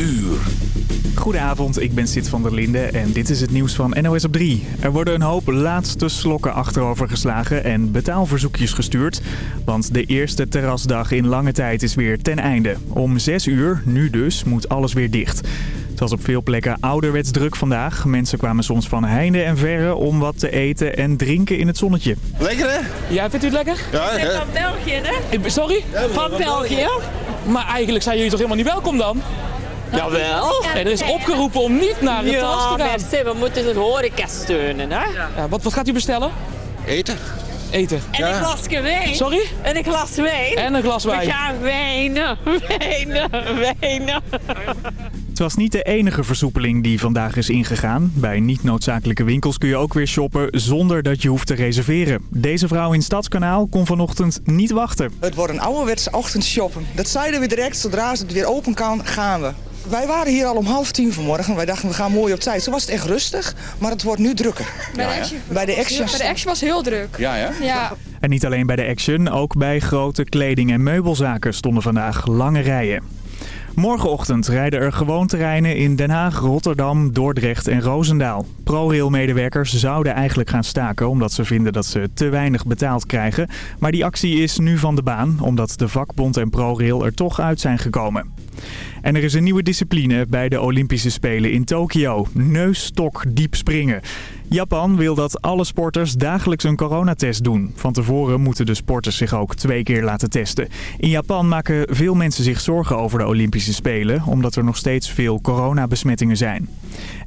uur. Goedenavond, ik ben Sid van der Linde en dit is het nieuws van NOS op 3. Er worden een hoop laatste slokken achterover geslagen en betaalverzoekjes gestuurd. Want de eerste terrasdag in lange tijd is weer ten einde. Om 6 uur, nu dus, moet alles weer dicht. Het was op veel plekken ouderwets druk vandaag. Mensen kwamen soms van heinde en verre om wat te eten en drinken in het zonnetje. Lekker hè? Ja, vindt u het lekker? Ja, zijn van België, hè? Sorry? Van België. Maar eigenlijk zijn jullie toch helemaal niet welkom dan? Jawel. En er is opgeroepen om niet naar het terras Ja, te gaan. merci. We moeten de horeca steunen, hè? Ja, wat, wat gaat u bestellen? Eten. Eten. En een glasje wijn. Sorry? En een glas wijn. En een glas We wijn. gaan wijnen, wijnen, wijnen. Het was niet de enige versoepeling die vandaag is ingegaan. Bij niet-noodzakelijke winkels kun je ook weer shoppen zonder dat je hoeft te reserveren. Deze vrouw in Stadskanaal kon vanochtend niet wachten. Het wordt een ouderwetse ochtendshoppen. Dat zeiden we direct, zodra het weer open kan, gaan we. Wij waren hier al om half tien vanmorgen. Wij dachten, we gaan mooi op tijd. Zo was het echt rustig, maar het wordt nu drukker. Bij de Action, Bij de Action. bij de action was heel druk. Ja, ja. Ja, En niet alleen bij de Action, ook bij grote kleding- en meubelzaken stonden vandaag lange rijen. Morgenochtend rijden er gewoon terreinen in Den Haag, Rotterdam, Dordrecht en Roosendaal. ProRail-medewerkers zouden eigenlijk gaan staken omdat ze vinden dat ze te weinig betaald krijgen. Maar die actie is nu van de baan omdat de vakbond en ProRail er toch uit zijn gekomen. En er is een nieuwe discipline bij de Olympische Spelen in Tokio. Neusstok diep springen. Japan wil dat alle sporters dagelijks een coronatest doen. Van tevoren moeten de sporters zich ook twee keer laten testen. In Japan maken veel mensen zich zorgen over de Olympische Spelen... omdat er nog steeds veel coronabesmettingen zijn.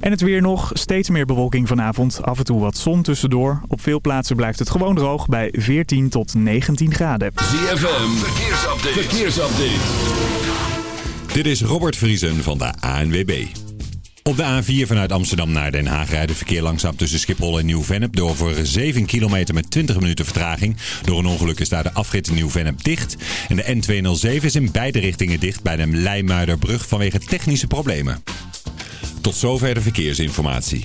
En het weer nog. Steeds meer bewolking vanavond. Af en toe wat zon tussendoor. Op veel plaatsen blijft het gewoon droog bij 14 tot 19 graden. ZFM, verkeersupdate. verkeersupdate. Dit is Robert Vriesen van de ANWB. Op de A4 vanuit Amsterdam naar Den Haag rijdt het verkeer langzaam tussen Schiphol en Nieuw-Vennep... door voor 7 kilometer met 20 minuten vertraging. Door een ongeluk is daar de afrit Nieuw-Vennep dicht. En de N207 is in beide richtingen dicht bij de Leimuiderbrug vanwege technische problemen. Tot zover de verkeersinformatie.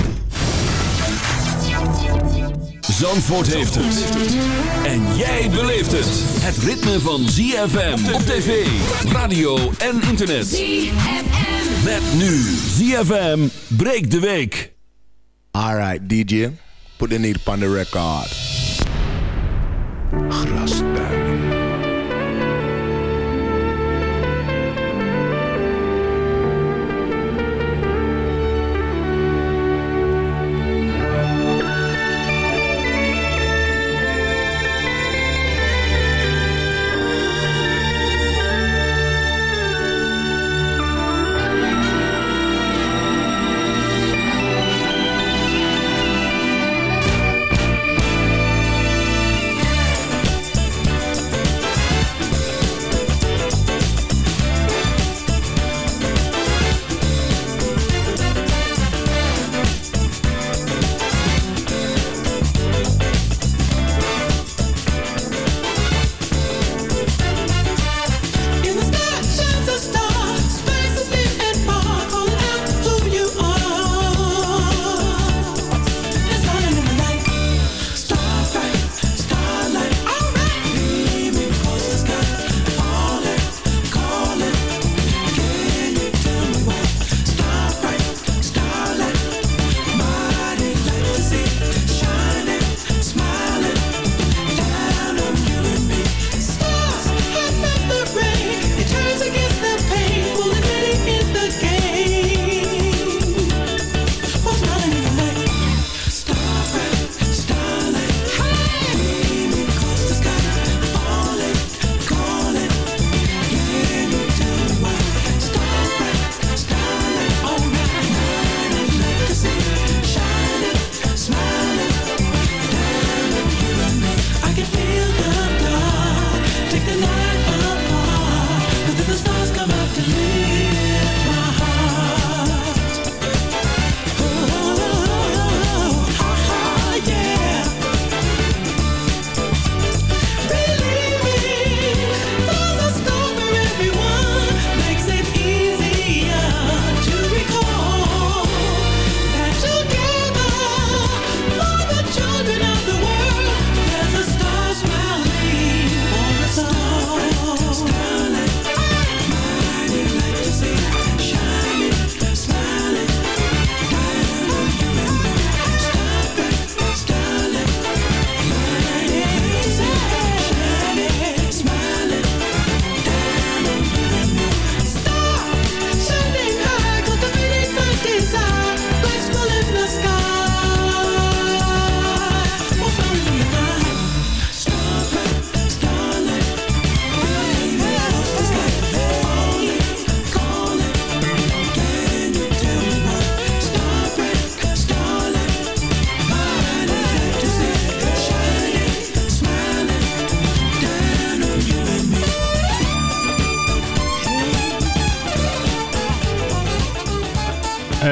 Zandvoort heeft het. En jij beleeft het. Het ritme van ZFM op tv, radio en internet. ZFM. Met nu ZFM Break de Week. Alright, DJ. Put the needle on the record. Grasduin.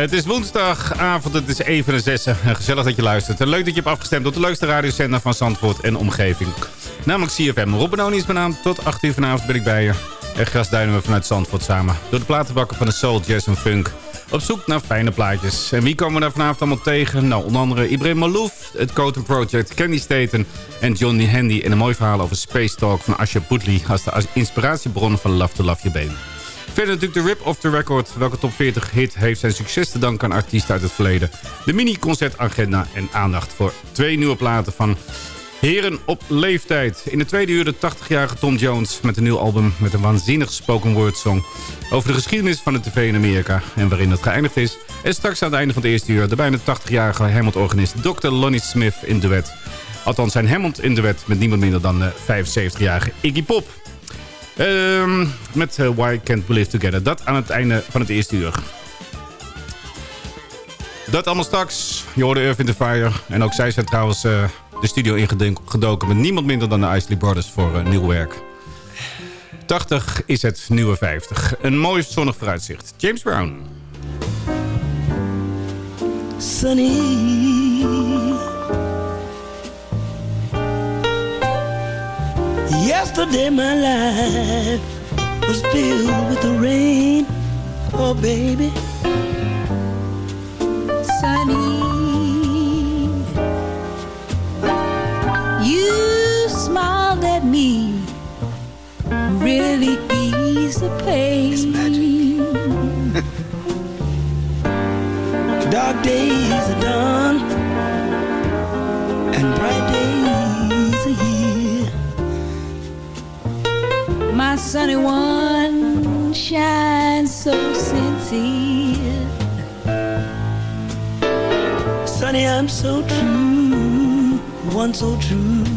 Het is woensdagavond, het is even een zes. Gezellig dat je luistert. Leuk dat je hebt afgestemd op de leukste radiozender van Zandvoort en omgeving. Namelijk CFM. Rob Benoni is mijn naam. Tot 8 uur vanavond ben ik bij je. En grasduinen we vanuit Zandvoort samen. Door de platenbakken van de soul, jazz en funk. Op zoek naar fijne plaatjes. En wie komen we daar vanavond allemaal tegen? Nou, onder andere Ibrahim Malouf, het Coton Project, Candy Staten... en Johnny Handy en een mooi verhaal over Space Talk van Asha Boodley... als de inspiratiebron van Love to Love Your Baby. Verder natuurlijk de Rip of the Record. Welke top 40 hit heeft zijn succes te danken aan artiesten uit het verleden. De mini-concertagenda en aandacht voor twee nieuwe platen van Heren op leeftijd. In de tweede uur de 80-jarige Tom Jones met een nieuw album met een waanzinnig spoken word song. Over de geschiedenis van de tv in Amerika en waarin het geëindigd is. En straks aan het einde van het eerste uur de bijna 80-jarige Hammond-organist Dr. Lonnie Smith in duet. Althans zijn Hammond in duet met niemand minder dan de 75-jarige Iggy Pop. Ehm, met eh, Why Can't We Live Together. Dat aan het einde van het eerste uur. Dat allemaal straks. Je hoorde Earth in the Fire. En ook zij zijn trouwens eh, de studio ingedoken met niemand minder dan de Isley Brothers voor uh, nieuw werk. 80 is het nieuwe 50. Een mooi zonnig vooruitzicht. James Brown. Sunny. Yesterday my life was filled with the rain. Oh baby. Sunny. You smiled at me, really eased the pain. Dark days are done My sunny one shines so sincere. Sunny, I'm so true, one so true.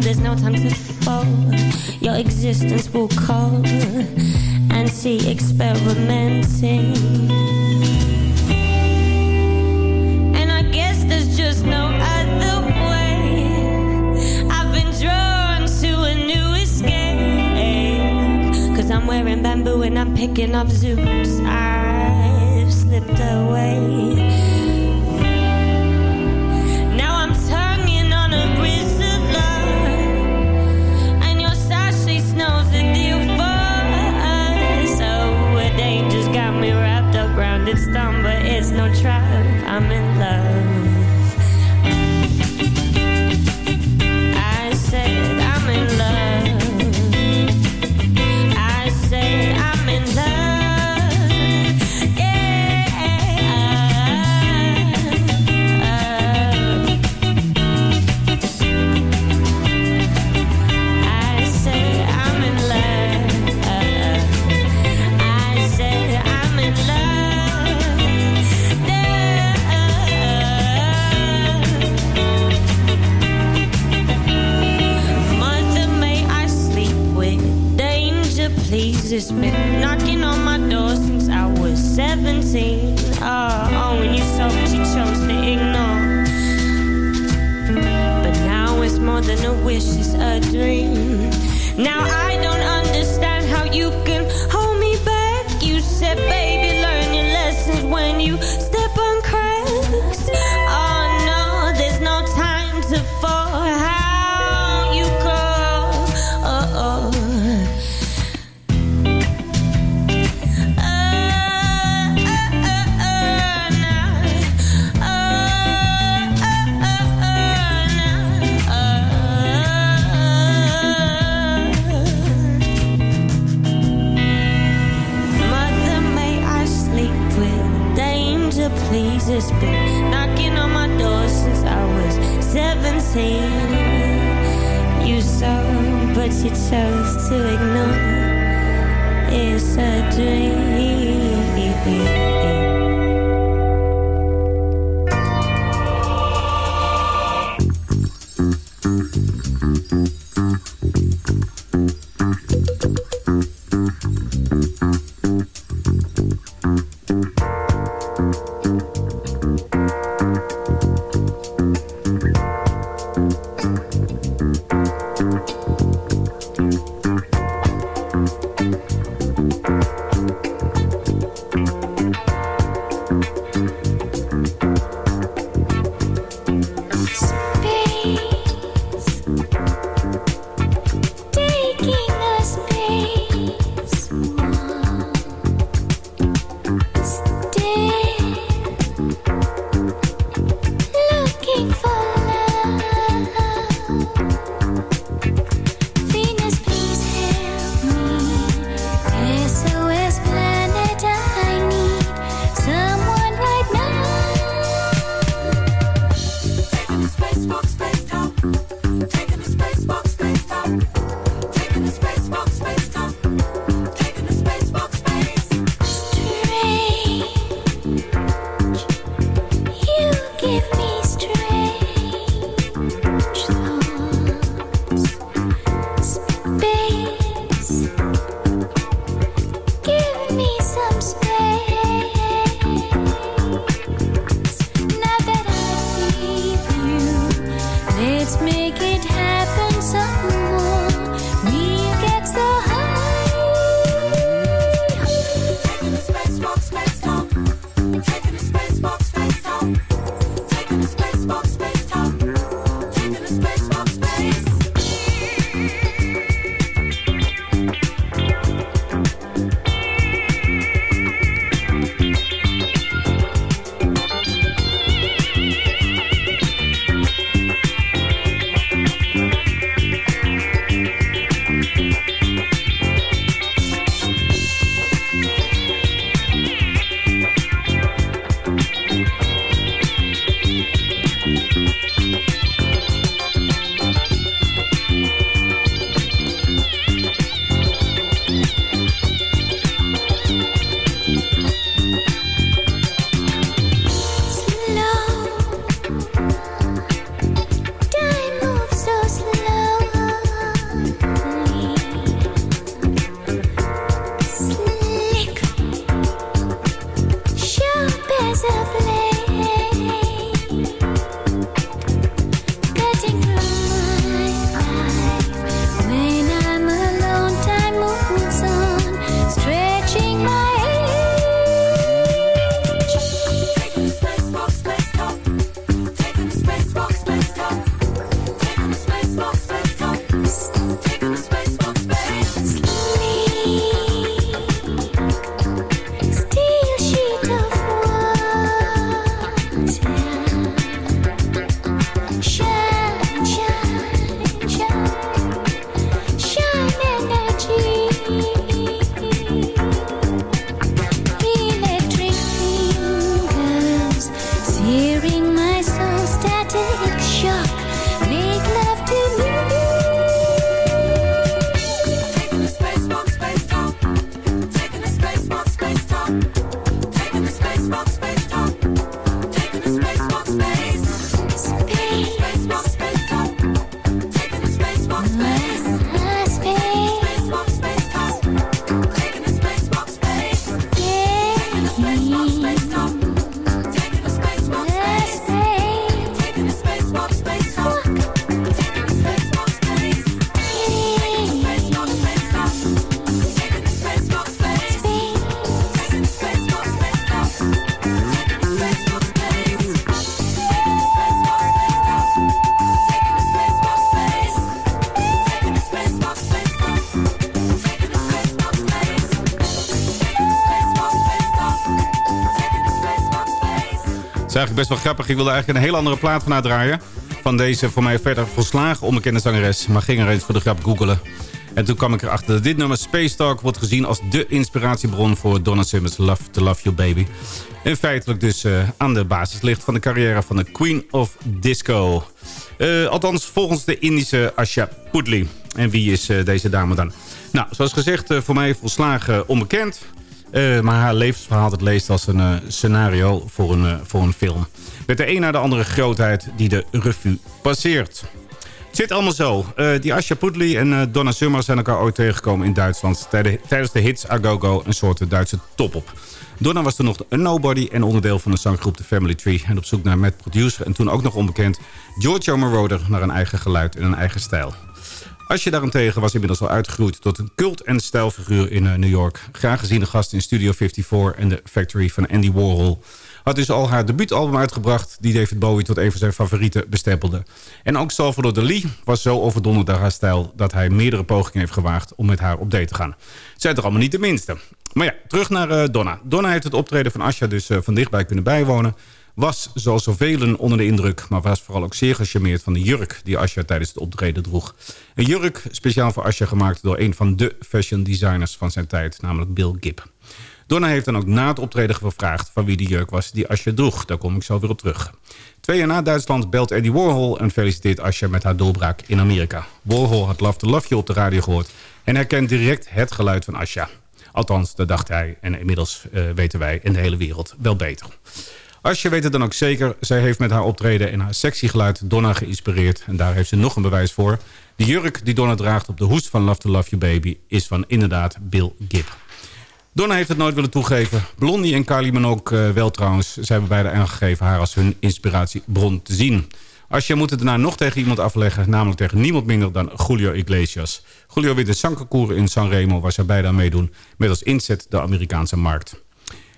there's no time to fall. Your existence will call and see experimenting. And I guess there's just no other way. I've been drawn to a new escape. Cause I'm wearing bamboo and I'm picking up zooms. I've slipped away no trap. I'm in grappig. Ik wilde eigenlijk een heel andere plaat van haar draaien. Van deze voor mij verder volslagen onbekende zangeres. Maar ging er eens voor de grap googelen. En toen kwam ik erachter dat dit nummer Space Talk wordt gezien als de inspiratiebron voor Donna Summer's Love to Love You Baby. En feitelijk dus eh, aan de basis ligt van de carrière van de Queen of Disco. Eh, althans volgens de Indische Asha Pudli. En wie is eh, deze dame dan? Nou, zoals gezegd, voor mij volslagen onbekend. Eh, maar haar levensverhaal het leest als een eh, scenario voor een, eh, voor een film. Met de een na de andere grootheid die de revue passeert. Het zit allemaal zo. Die Asha Pudli en Donna Summer zijn elkaar ooit tegengekomen in Duitsland... tijde- tijdens de hits A Go, een soort Duitse top-op. Donna was toen nog een nobody en onderdeel van de zanggroep The Family Tree... en op zoek naar met producer en toen ook nog onbekend... Giorgio Moroder naar een eigen geluid en een eigen stijl. Asje daarentegen was inmiddels al uitgegroeid tot een cult- en stijlfiguur in eh, New York. Graag geziene gast in Studio 54 en de Factory van Andy Warhol. Had dus al haar debuutalbum uitgebracht... die David Bowie tot een van zijn favorieten bestempelde. En ook Salvador Dali was zo overdonderd door haar stijl... dat hij meerdere pogingen heeft gewaagd om met haar op date te gaan. Zijn toch allemaal niet de minste. Maar ja, terug naar eh, Donna. Donna heeft het optreden van Asja dus eh, van dichtbij kunnen bijwonen. Was, zoals zoveel onder de indruk... maar was vooral ook zeer gecharmeerd van de jurk... die Asja tijdens het optreden droeg. Een jurk speciaal voor Asja gemaakt door een van de fashion designers van zijn tijd... namelijk Bill Gibb. Donna heeft dan ook na het optreden gevraagd... van wie die jurk was die Asja droeg. Daar kom ik zo weer op terug. Twee jaar na Duitsland belt Andy Warhol... en feliciteert Asja met haar doorbraak in Amerika. Warhol had Love to Love op de radio gehoord... en herkent direct het geluid van Asja. Althans, dat dacht hij. En inmiddels eh, weten wij in de hele wereld wel beter. Asje weet het dan ook zeker. Zij heeft met haar optreden en haar sexy geluid Donna geïnspireerd. En daar heeft ze nog een bewijs voor. De jurk die Donna draagt op de hoest van Love to Love You Baby... is van inderdaad Bill Gibb. Donna heeft het nooit willen toegeven. Blondie en Kylie Minogue uh, wel trouwens. Zij hebben beide aangegeven haar als hun inspiratiebron te zien. Asje moet het daarna nog tegen iemand afleggen. Namelijk tegen niemand minder dan Julio Iglesias. Julio wint een zangconcours in Sanremo... waar zij beide aan meedoen. Met als inzet de Amerikaanse markt.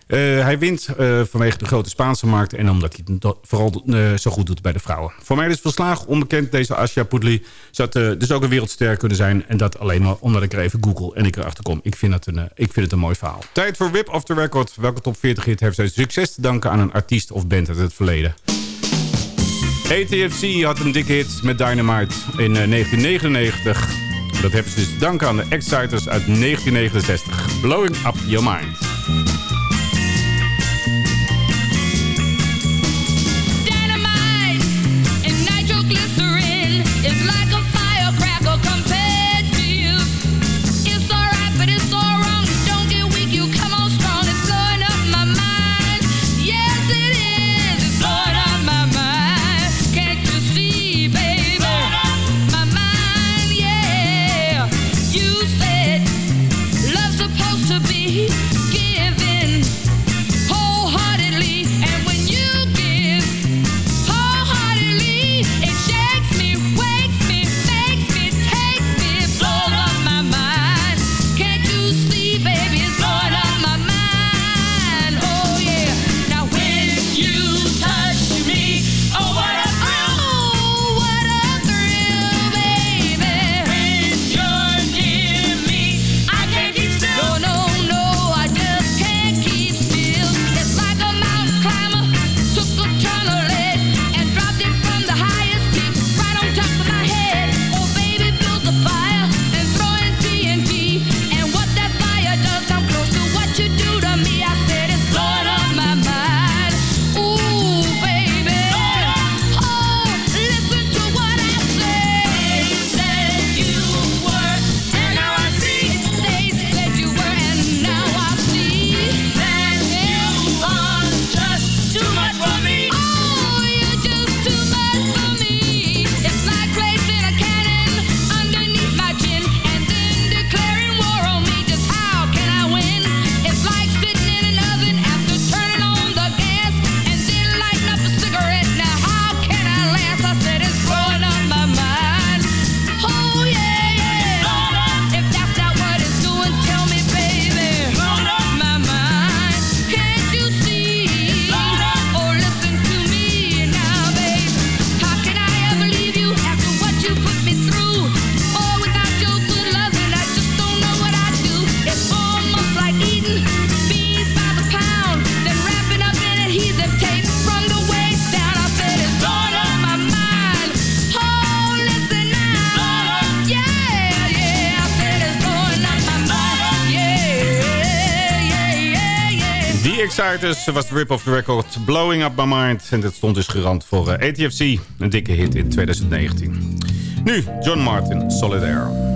Uh, hij wint uh, vanwege de grote Spaanse markt... en omdat hij het vooral uh, zo goed doet bij de vrouwen. Voor mij is verslagen onbekend deze Asja Pudli. Zou dus ook een wereldster kunnen zijn. En dat alleen maar omdat ik er even google en ik erachter kom. Ik vind het een, ik vind het een mooi verhaal. Tijd voor Whip of the Record. Welke top 40 hit heeft zijn succes te danken aan een artiest of band uit het verleden? ATFC had een dikke hit met Dynamite in 1999. Dat hebben ze dus te danken aan de Exciters uit 1969. Blowing Up Your Mind. The Exciters was de rip of the record Blowing Up My Mind. En dat stond dus gerand voor eh, ATFC. Een dikke hit in 2019. Nu John Martin, Solidaire.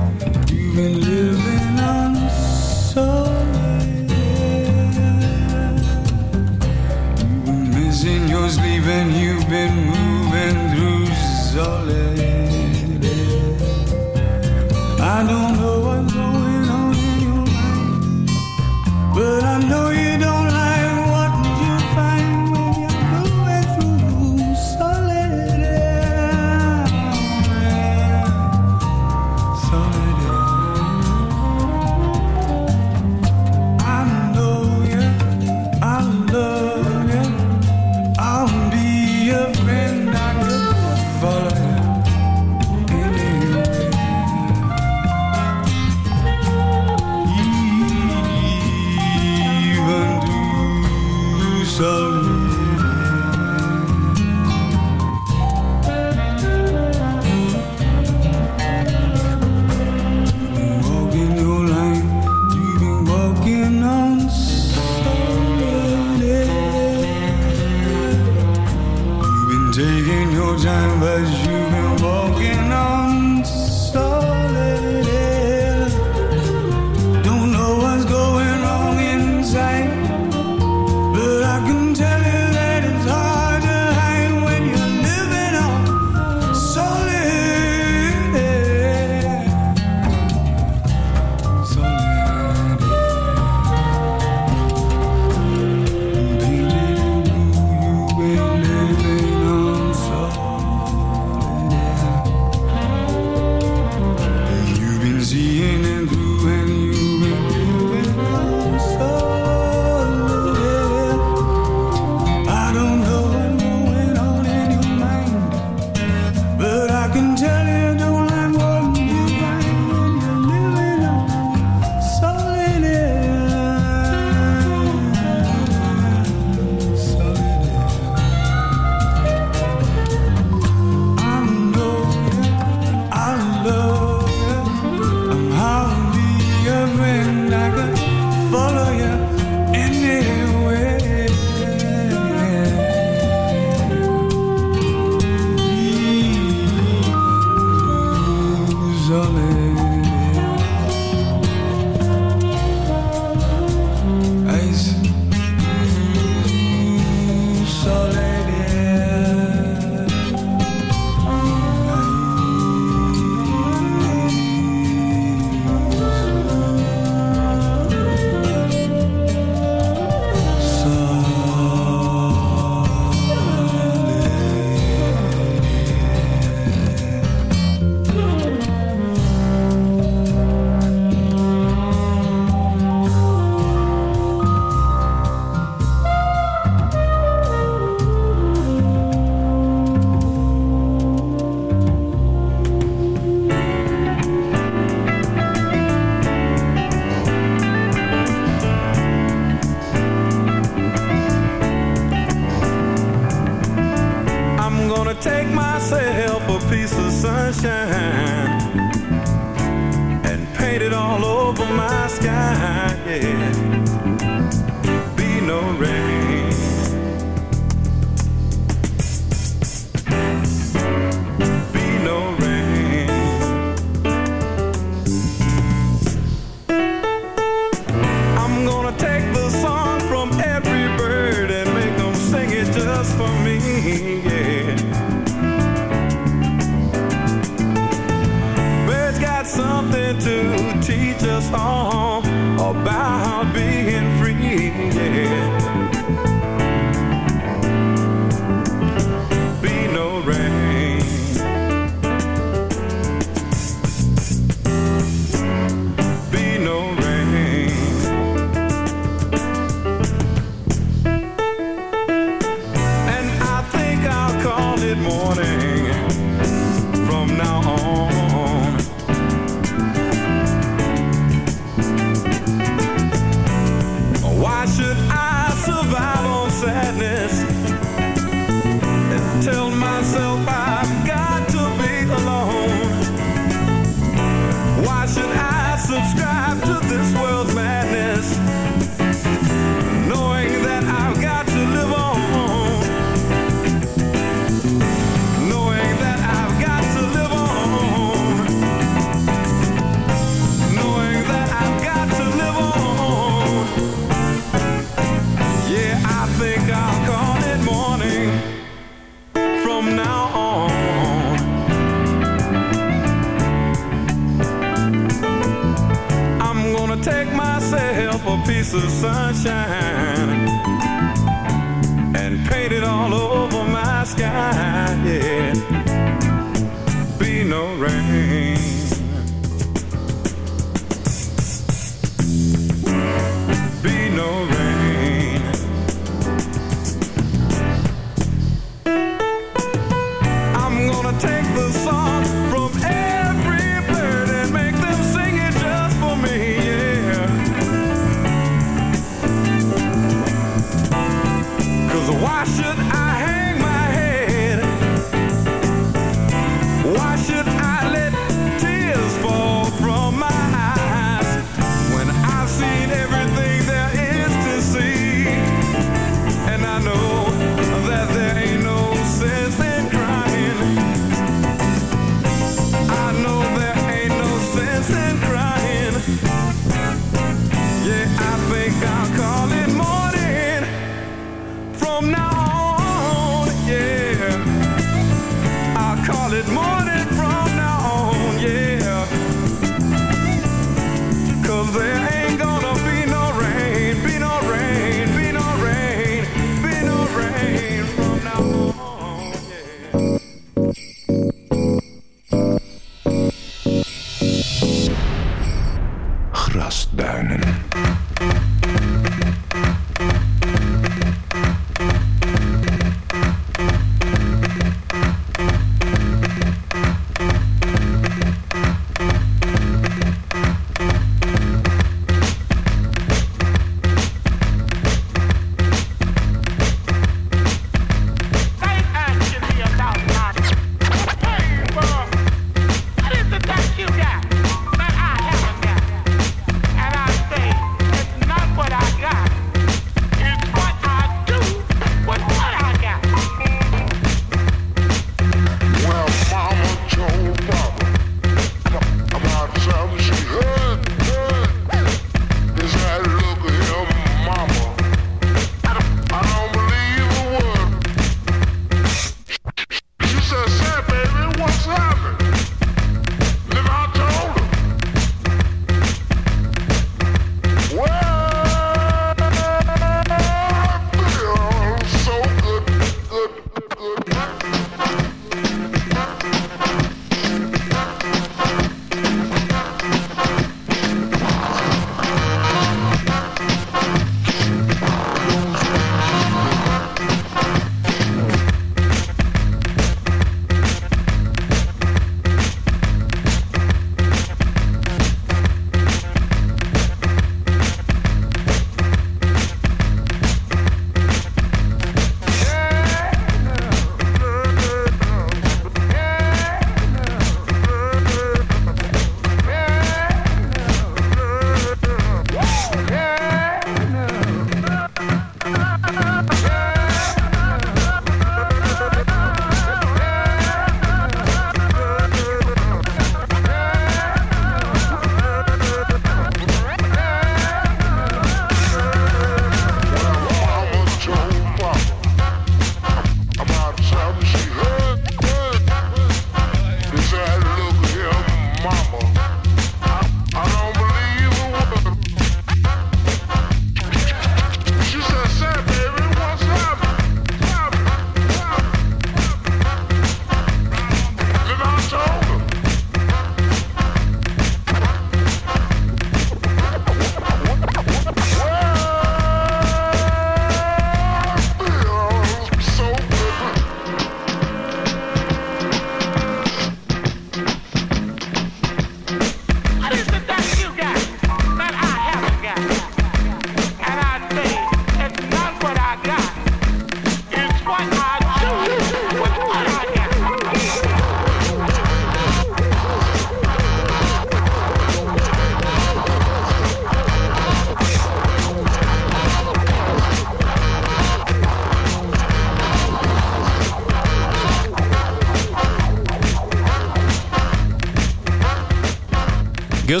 Gil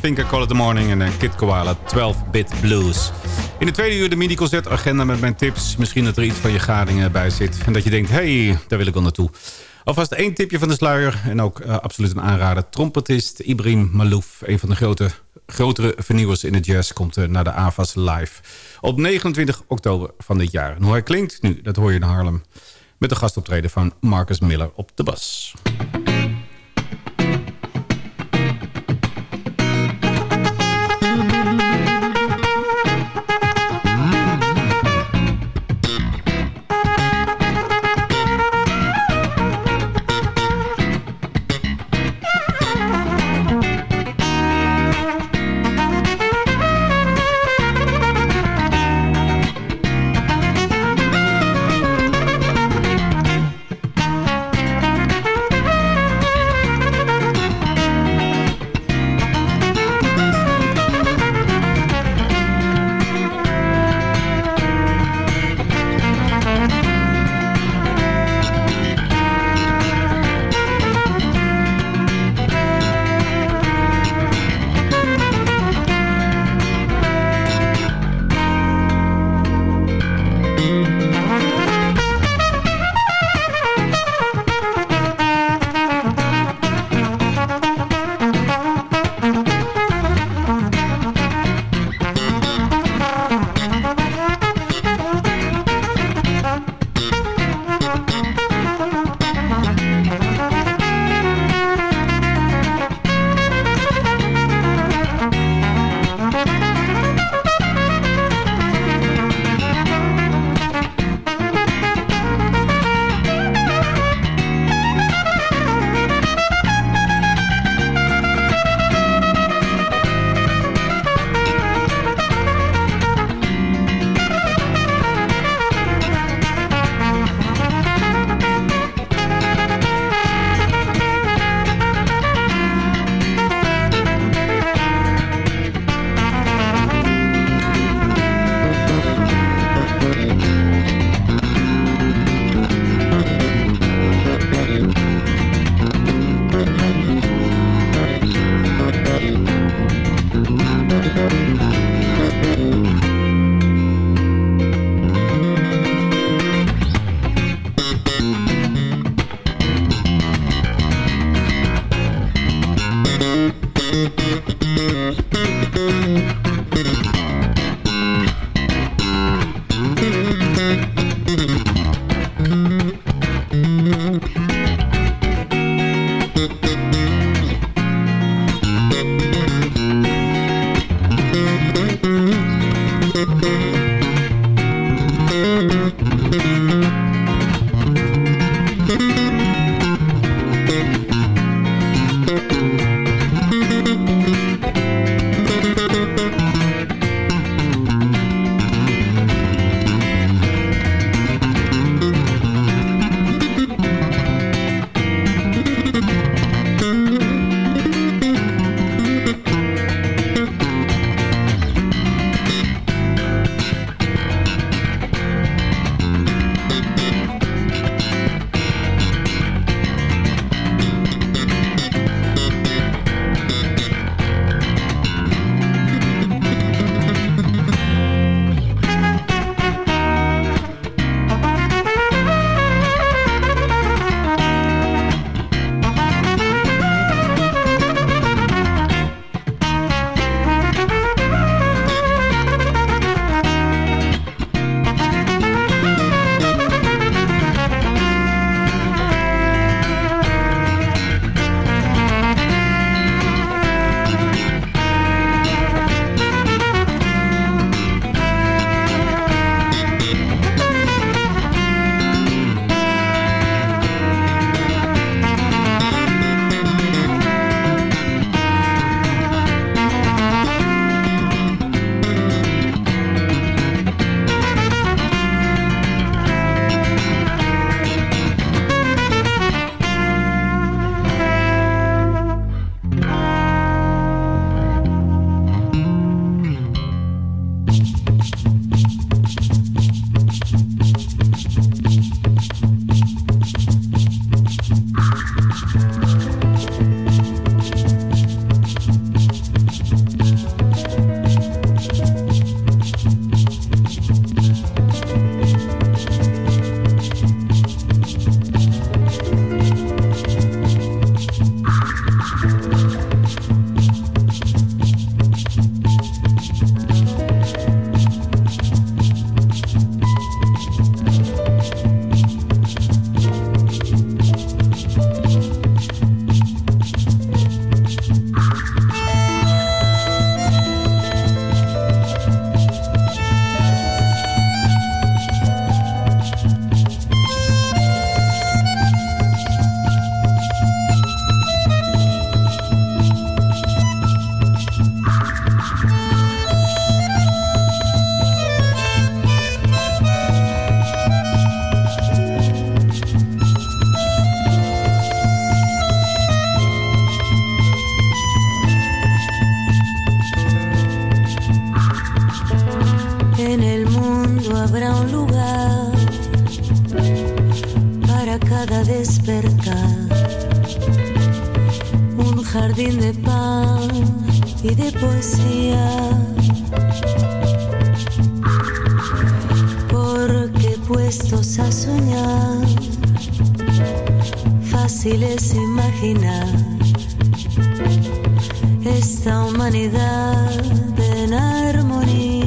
Think I Call It The Morning en eh, Kid Koala, 12-bit blues. In de tweede uur de mini-concertagenda met mijn tips. Misschien dat er iets van je gadingen bij zit. En dat je denkt, hé, hey, daar wil ik wel naartoe. Alvast één tipje van de sluier. En ook eh, absoluut een aanrader. Trompetist Ibrahim Malouf, een van de grote, grotere vernieuwers in de jazz... komt eh, naar de AVAS live op 29 oktober van dit jaar. En hoe hij klinkt nu, dat hoor je in Harlem. Met de gastoptreden van Marcus Miller op de bas. y de poesía. Porque puestos a soñar, fácil es imaginar esta humanidad en armonía.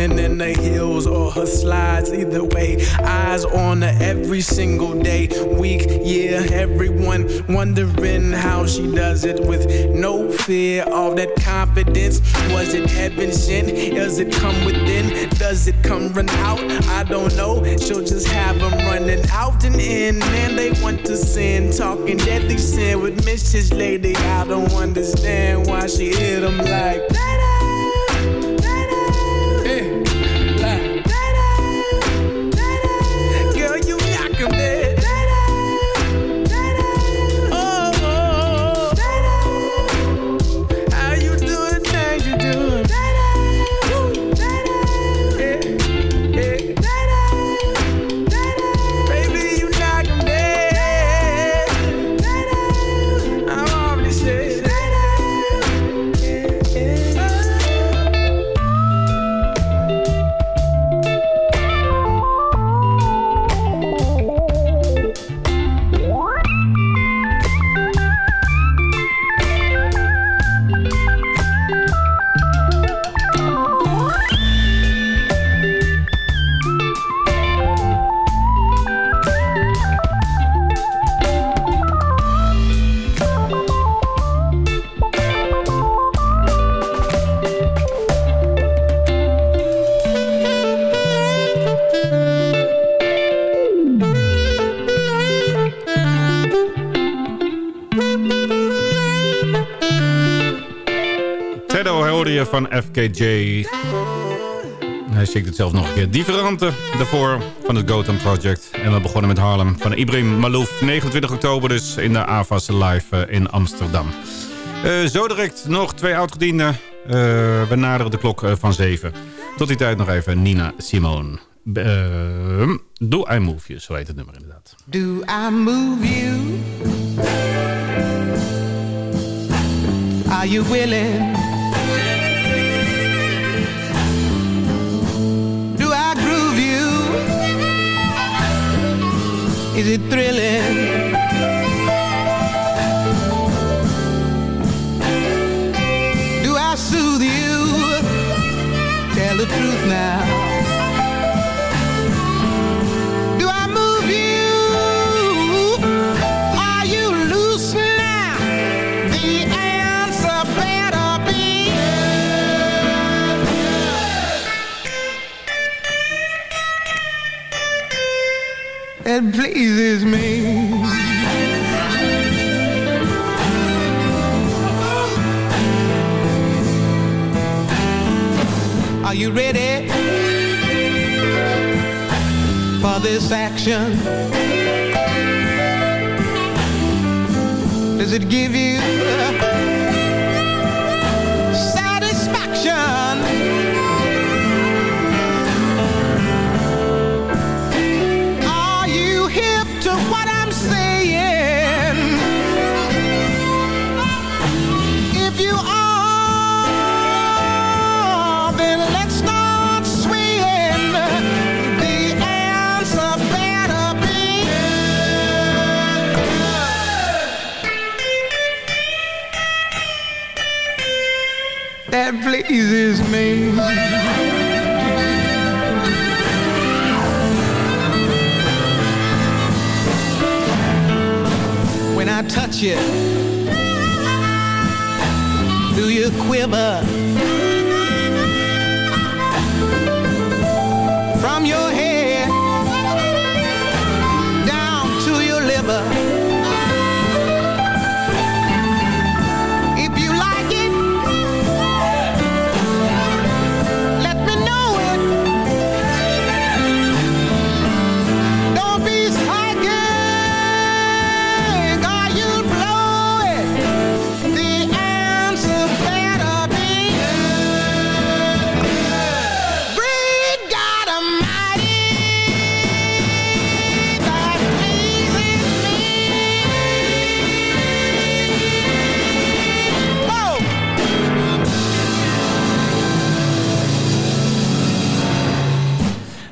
Strutting in the hills or her slides. Either way, eyes on her every single day, week, year. Everyone wondering how she does it with no fear. All that confidence. Was it heaven sent? Does it come within? Does it come run out? I don't know. She'll just have them running out and in. Man, they want to sin, talking deadly sin with Mrs. Lady. I don't understand why she hit them like Eh, FKJ. Hij zingt het zelf nog een keer. Differente daarvoor van het Gotham Project. En we begonnen met Harlem van Ibrahim Malouf. 29 oktober dus in de AVAS Live eh, in Amsterdam. Eh, zo direct nog twee oudgedienden. Eh we naderen de klok van 7. Tot die tijd nog even Nina Simone. Uh, Do I Move You, zo heet het nummer inderdaad. Do I move you? Are you willing? Is it thrilling? Do I soothe you? Tell the truth now. Action?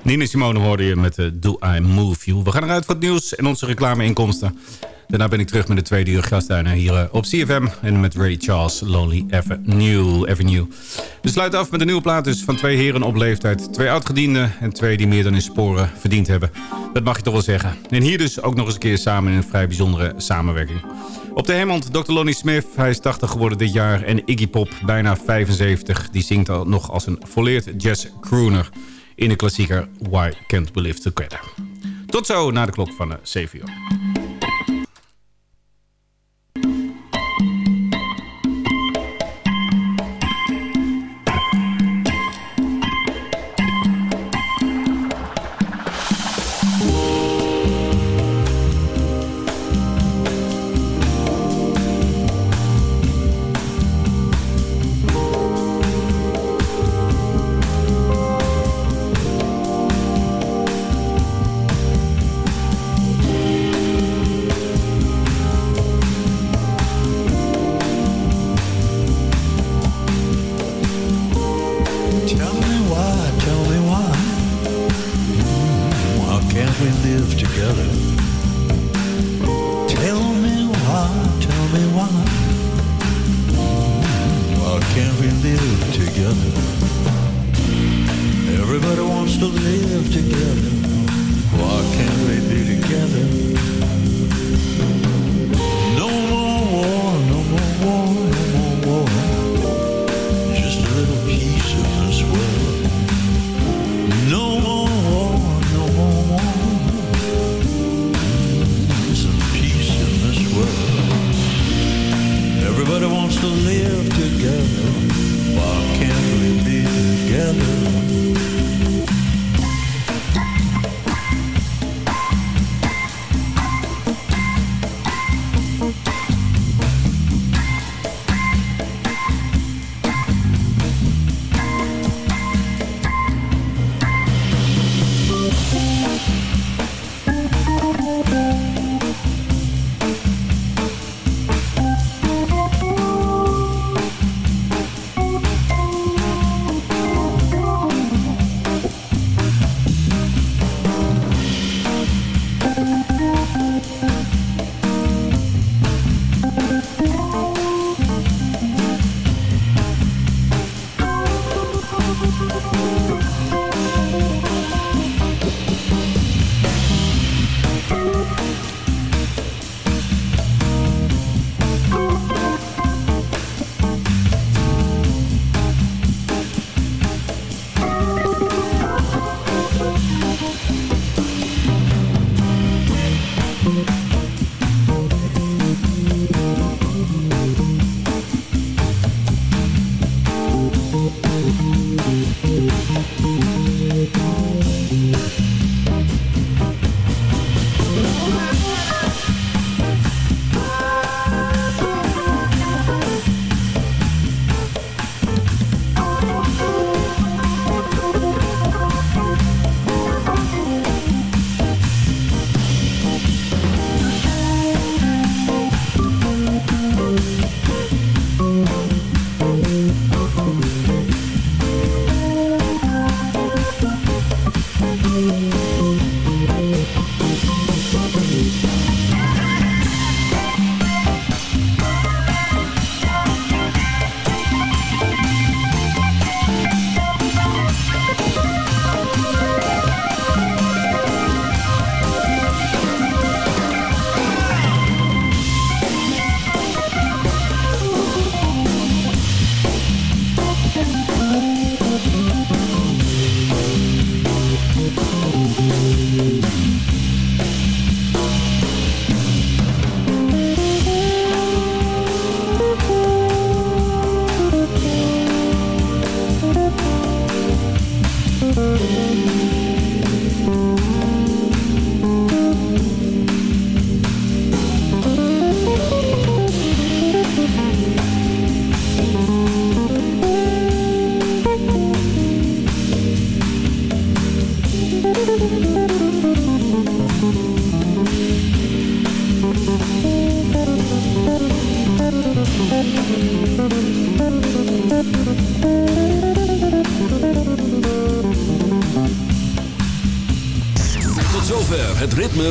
Nina Simone hoorde je met de Do I Move You. We gaan eruit voor het nieuws en onze reclameinkomsten. Daarna ben ik terug met de tweede uur gastduinen hier eh, op CFM. En met Ray Charles, Lonely Avenue. We sluiten af met een nieuwe plaat dus van twee heren op leeftijd. Twee oudgedienden en twee die meer dan in sporen verdiend hebben. Dat mag je toch wel zeggen. En hier dus ook nog eens een keer samen in een vrij bijzondere samenwerking. Op de Hemond Dr. Lonnie Smith. Hij is 80 geworden dit jaar. En Iggy Pop, bijna 75. Die zingt al nog als een volleerd jazz crooner in de klassieker Why Can't We Live Together. Tot zo na de klok van eh, 7 uur.